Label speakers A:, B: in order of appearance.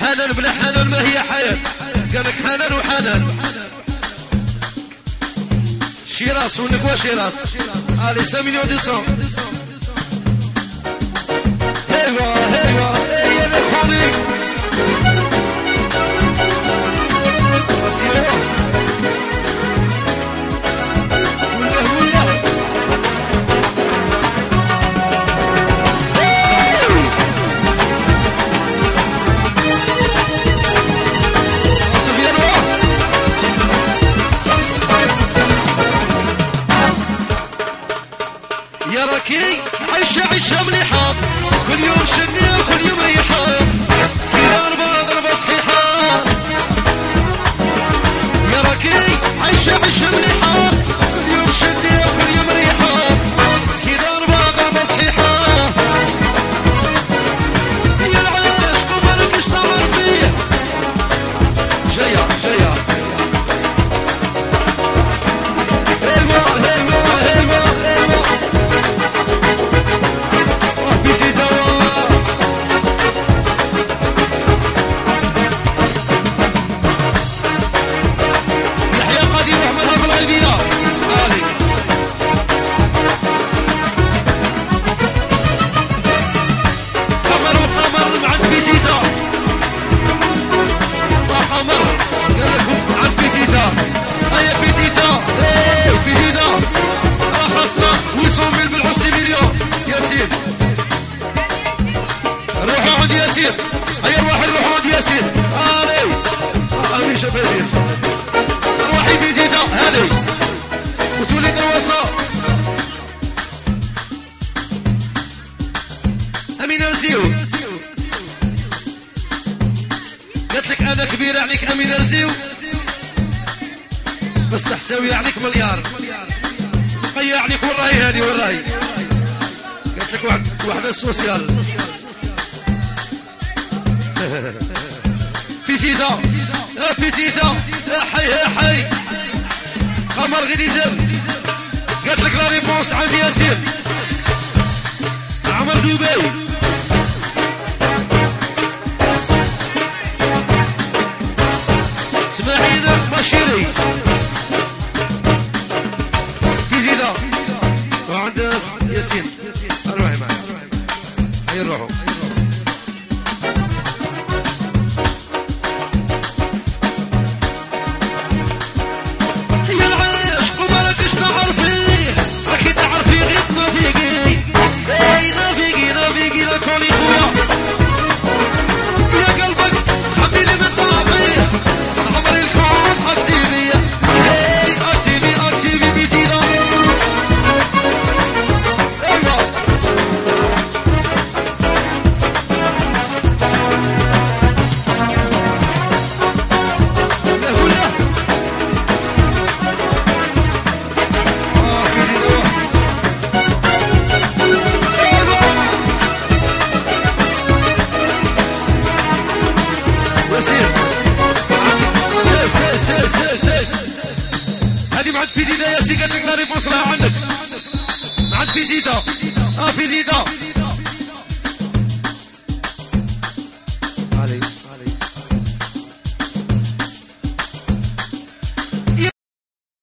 A: حنان بلا حنان ما هي حياة قالك حنان وحنان. شيراس ونقوى شيراس علي سامي ديسون هيوا أيوة، هيوا ياسين. روحوا عند ياسين. أيوة، هيا روحوا روحوا عند ياسين. هاني هاني شبابين روحي بيتيتا هاني وتولي دواسة أمينة زيو قالت لك أنا كبيرة عليك أمينة زيو بس حساوية عليك مليار. قيا عليك وراي هاني وراي وحده سوسيال. بيتيتا بيتيتا آه، آه، حي آه، حي. قمر غير غليزر قالت لك لا ريبونس عندي ياسين. عمر دبي المهندس ياسين الروحي معي هيا نروحوا قالت لك ناري بوصلة عندك عند في آه في زيدة